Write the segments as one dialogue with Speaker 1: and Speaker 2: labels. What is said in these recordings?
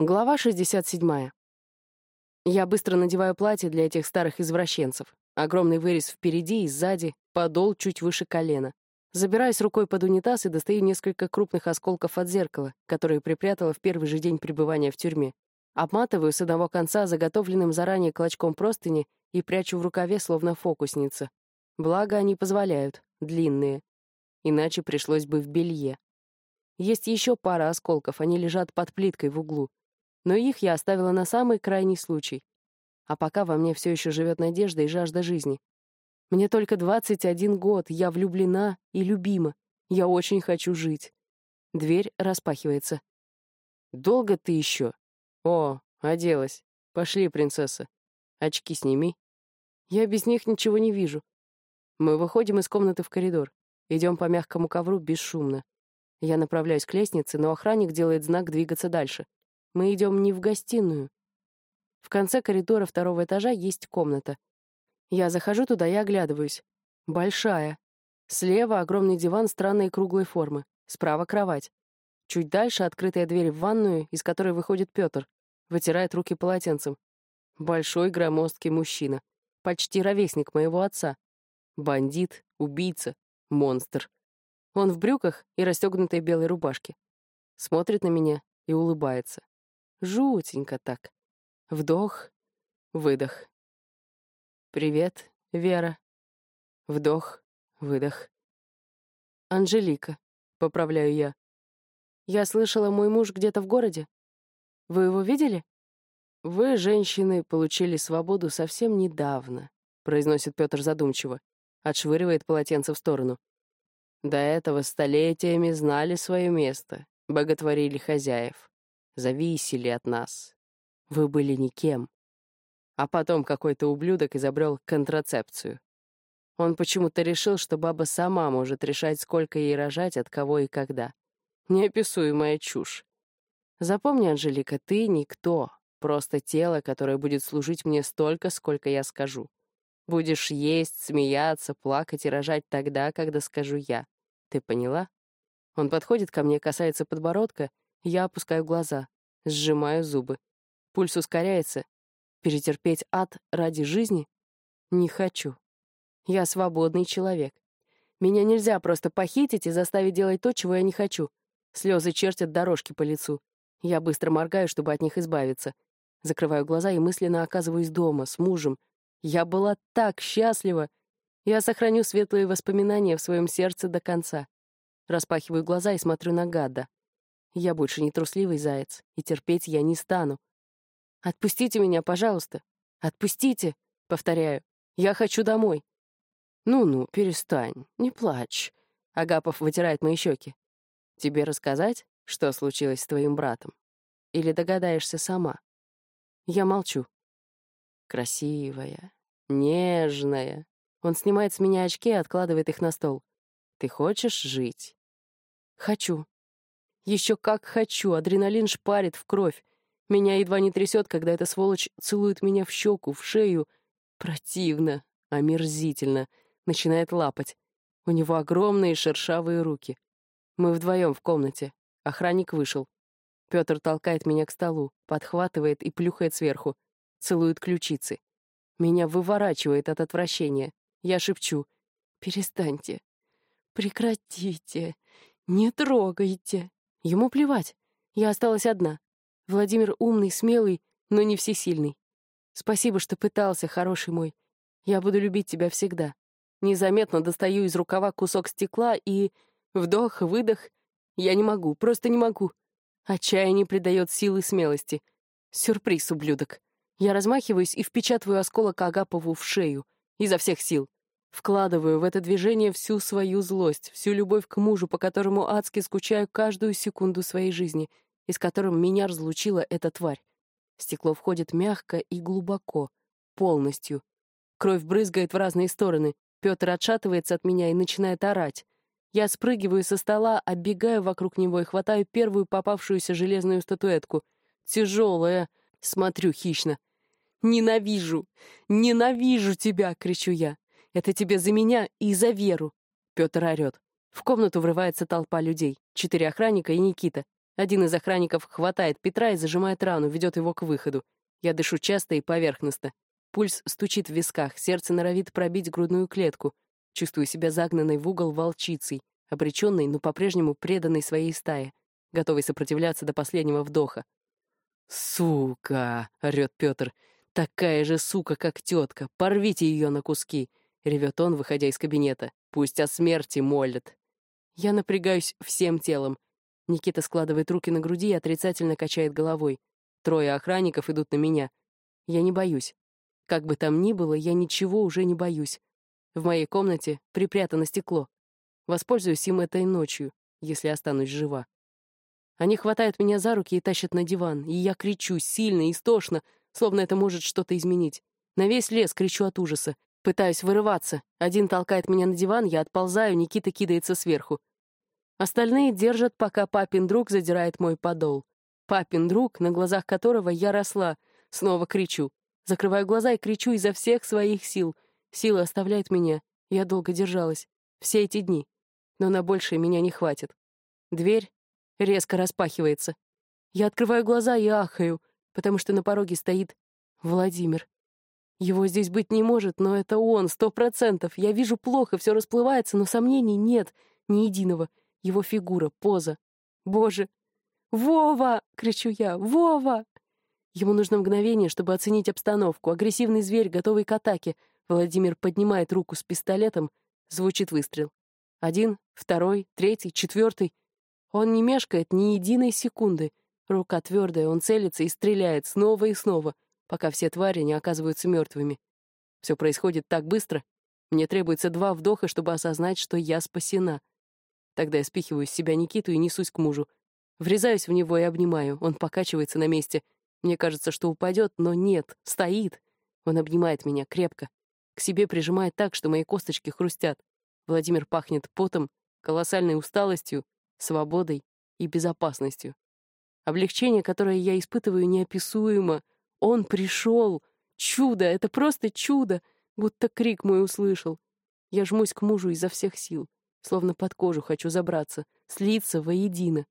Speaker 1: Глава 67. Я быстро надеваю платье для этих старых извращенцев. Огромный вырез впереди и сзади, подол чуть выше колена. Забираюсь рукой под унитаз и достаю несколько крупных осколков от зеркала, которые припрятала в первый же день пребывания в тюрьме. Обматываю с одного конца заготовленным заранее клочком простыни и прячу в рукаве, словно фокусница. Благо, они позволяют, длинные. Иначе пришлось бы в белье. Есть еще пара осколков, они лежат под плиткой в углу но их я оставила на самый крайний случай. А пока во мне все еще живет надежда и жажда жизни. Мне только 21 год, я влюблена и любима. Я очень хочу жить. Дверь распахивается. «Долго ты еще?» «О, оделась. Пошли, принцесса. Очки сними». Я без них ничего не вижу. Мы выходим из комнаты в коридор. Идем по мягкому ковру бесшумно. Я направляюсь к лестнице, но охранник делает знак двигаться дальше. Мы идем не в гостиную. В конце коридора второго этажа есть комната. Я захожу туда и оглядываюсь. Большая. Слева огромный диван странной круглой формы. Справа кровать. Чуть дальше открытая дверь в ванную, из которой выходит Петр. Вытирает руки полотенцем. Большой громоздкий мужчина. Почти ровесник моего отца. Бандит, убийца, монстр. Он в брюках и расстегнутой белой рубашке. Смотрит на меня и улыбается. Жутенько так. Вдох, выдох. «Привет, Вера». Вдох, выдох. «Анжелика», — поправляю я. «Я слышала, мой муж где-то в городе. Вы его видели?» «Вы, женщины, получили свободу совсем недавно», — произносит Петр задумчиво, отшвыривает полотенце в сторону. «До этого столетиями знали свое место, боготворили хозяев зависели от нас. Вы были никем. А потом какой-то ублюдок изобрел контрацепцию. Он почему-то решил, что баба сама может решать, сколько ей рожать, от кого и когда. Неописуемая чушь. Запомни, Анжелика, ты никто, просто тело, которое будет служить мне столько, сколько я скажу. Будешь есть, смеяться, плакать и рожать тогда, когда скажу я. Ты поняла? Он подходит ко мне, касается подбородка, я опускаю глаза, сжимаю зубы. Пульс ускоряется. Перетерпеть ад ради жизни? Не хочу. Я свободный человек. Меня нельзя просто похитить и заставить делать то, чего я не хочу. Слезы чертят дорожки по лицу. Я быстро моргаю, чтобы от них избавиться. Закрываю глаза и мысленно оказываюсь дома, с мужем. Я была так счастлива. Я сохраню светлые воспоминания в своем сердце до конца. Распахиваю глаза и смотрю на Гадда. Я больше не трусливый заяц, и терпеть я не стану. «Отпустите меня, пожалуйста! Отпустите!» — повторяю. «Я хочу домой!» «Ну-ну, перестань, не плачь!» — Агапов вытирает мои щеки. «Тебе рассказать, что случилось с твоим братом? Или догадаешься сама?» Я молчу. «Красивая, нежная». Он снимает с меня очки и откладывает их на стол. «Ты хочешь жить?» «Хочу», еще как хочу, адреналин шпарит в кровь. Меня едва не трясет, когда эта сволочь целует меня в щеку, в шею. Противно, омерзительно. Начинает лапать. У него огромные шершавые руки. Мы вдвоем в комнате. Охранник вышел. Петр толкает меня к столу, подхватывает и плюхает сверху. Целует ключицы. Меня выворачивает от отвращения. Я шепчу. «Перестаньте. Прекратите. Не трогайте». Ему плевать. Я осталась одна. Владимир умный, смелый, но не всесильный. Спасибо, что пытался, хороший мой. Я буду любить тебя всегда. Незаметно достаю из рукава кусок стекла и... Вдох, выдох. Я не могу, просто не могу. Отчаяние придает силы смелости. Сюрприз, ублюдок. Я размахиваюсь и впечатываю осколок Агапову в шею. Изо всех сил. Вкладываю в это движение всю свою злость, всю любовь к мужу, по которому адски скучаю каждую секунду своей жизни, и с которым меня разлучила эта тварь. Стекло входит мягко и глубоко, полностью. Кровь брызгает в разные стороны. Петр отшатывается от меня и начинает орать. Я спрыгиваю со стола, оббегаю вокруг него и хватаю первую попавшуюся железную статуэтку. Тяжелая. Смотрю хищно. «Ненавижу! Ненавижу тебя!» — кричу я. Это тебе за меня и за Веру!» Петр орёт. В комнату врывается толпа людей. Четыре охранника и Никита. Один из охранников хватает Петра и зажимает рану, ведет его к выходу. Я дышу часто и поверхностно. Пульс стучит в висках, сердце норовит пробить грудную клетку. Чувствую себя загнанной в угол волчицей, обреченной, но по-прежнему преданной своей стае, готовой сопротивляться до последнего вдоха. «Сука!» — орёт Петр. «Такая же сука, как тетка! Порвите ее на куски!» — ревет он, выходя из кабинета. «Пусть о смерти молят!» Я напрягаюсь всем телом. Никита складывает руки на груди и отрицательно качает головой. Трое охранников идут на меня. Я не боюсь. Как бы там ни было, я ничего уже не боюсь. В моей комнате припрятано стекло. Воспользуюсь им этой ночью, если останусь жива. Они хватают меня за руки и тащат на диван, и я кричу сильно, истошно, словно это может что-то изменить. На весь лес кричу от ужаса. Пытаюсь вырываться. Один толкает меня на диван, я отползаю, Никита кидается сверху. Остальные держат, пока папин друг задирает мой подол. Папин друг, на глазах которого я росла. Снова кричу. Закрываю глаза и кричу изо всех своих сил. Сила оставляет меня. Я долго держалась. Все эти дни. Но на большее меня не хватит. Дверь резко распахивается. Я открываю глаза и ахаю, потому что на пороге стоит Владимир. Его здесь быть не может, но это он, сто процентов. Я вижу плохо, все расплывается, но сомнений нет, ни единого. Его фигура, поза. Боже! «Вова!» — кричу я. «Вова!» Ему нужно мгновение, чтобы оценить обстановку. Агрессивный зверь, готовый к атаке. Владимир поднимает руку с пистолетом. Звучит выстрел. Один, второй, третий, четвертый. Он не мешкает ни единой секунды. Рука твердая, он целится и стреляет снова и снова, пока все твари не оказываются мертвыми. Все происходит так быстро. Мне требуется два вдоха, чтобы осознать, что я спасена. Тогда я спихиваю с себя Никиту и несусь к мужу. Врезаюсь в него и обнимаю. Он покачивается на месте — мне кажется, что упадет, но нет, стоит. Он обнимает меня крепко. К себе прижимает так, что мои косточки хрустят. Владимир пахнет потом, колоссальной усталостью, свободой и безопасностью. Облегчение, которое я испытываю, неописуемо. Он пришел. Чудо, это просто чудо. Будто крик мой услышал. Я жмусь к мужу изо всех сил. Словно под кожу хочу забраться, слиться воедино.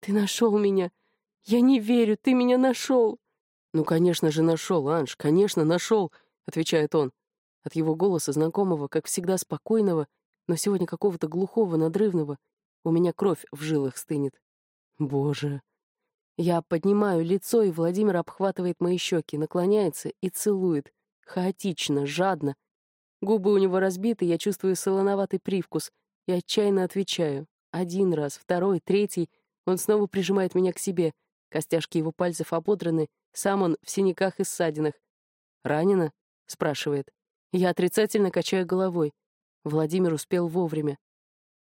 Speaker 1: Ты нашел меня. «Я не верю, ты меня нашел!» «Ну, конечно же, нашел, Анж, конечно, нашел!» — отвечает он. От его голоса, знакомого, как всегда спокойного, но сегодня какого-то глухого, надрывного, у меня кровь в жилах стынет. Боже! Я поднимаю лицо, и Владимир обхватывает мои щеки, наклоняется и целует. Хаотично, жадно. Губы у него разбиты, я чувствую солоноватый привкус и отчаянно отвечаю. Один раз, второй, третий. Он снова прижимает меня к себе — Костяшки его пальцев ободраны, сам он в синяках и ссадинах. «Ранена?» — спрашивает. Я отрицательно качаю головой. Владимир успел вовремя.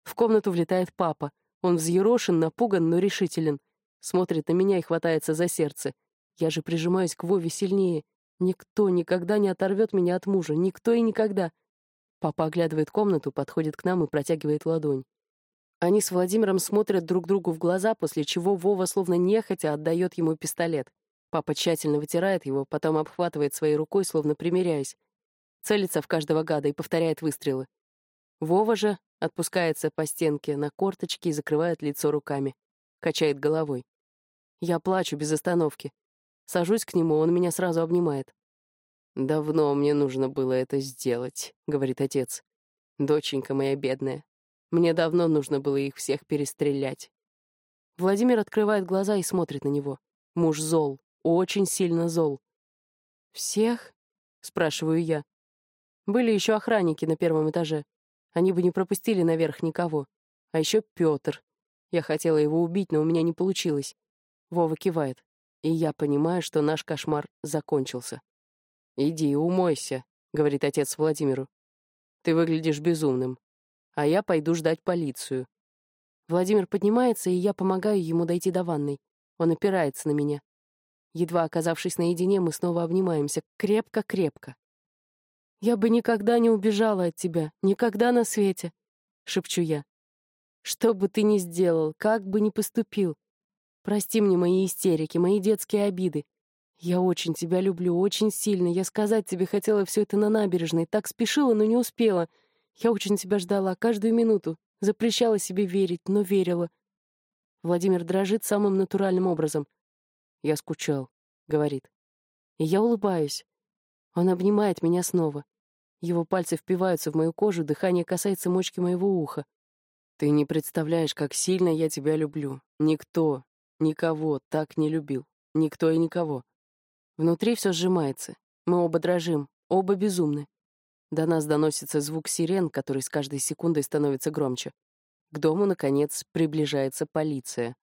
Speaker 1: В комнату влетает папа. Он взъерошен, напуган, но решителен. Смотрит на меня и хватается за сердце. Я же прижимаюсь к Вове сильнее. Никто никогда не оторвет меня от мужа. Никто и никогда. Папа оглядывает комнату, подходит к нам и протягивает ладонь. Они с Владимиром смотрят друг другу в глаза, после чего Вова словно нехотя отдает ему пистолет. Папа тщательно вытирает его, потом обхватывает своей рукой, словно примиряясь. Целится в каждого гада и повторяет выстрелы. Вова же отпускается по стенке на корточки и закрывает лицо руками. Качает головой. Я плачу без остановки. Сажусь к нему, он меня сразу обнимает. «Давно мне нужно было это сделать», — говорит отец. «Доченька моя бедная, мне давно нужно было их всех перестрелять. Владимир открывает глаза и смотрит на него. Муж зол, очень сильно зол. «Всех?» — спрашиваю я. Были еще охранники на первом этаже. Они бы не пропустили наверх никого. А еще Петр. Я хотела его убить, но у меня не получилось. Вова кивает. И я понимаю, что наш кошмар закончился. «Иди, умойся», — говорит отец Владимиру. «Ты выглядишь безумным а я пойду ждать полицию. Владимир поднимается, и я помогаю ему дойти до ванной. Он опирается на меня. Едва оказавшись наедине, мы снова обнимаемся. Крепко-крепко. «Я бы никогда не убежала от тебя, никогда на свете», — шепчу я. «Что бы ты ни сделал, как бы ни поступил, прости мне мои истерики, мои детские обиды. Я очень тебя люблю, очень сильно. Я сказать тебе хотела все это на набережной, так спешила, но не успела. Я очень тебя ждала, каждую минуту. Запрещала себе верить, но верила. Владимир дрожит самым натуральным образом. «Я скучал», — говорит. И я улыбаюсь. Он обнимает меня снова. Его пальцы впиваются в мою кожу, дыхание касается мочки моего уха. «Ты не представляешь, как сильно я тебя люблю. Никто, никого так не любил. Никто и никого». Внутри все сжимается. Мы оба дрожим, оба безумны. До нас доносится звук сирен, который с каждой секундой становится громче. К дому, наконец, приближается полиция.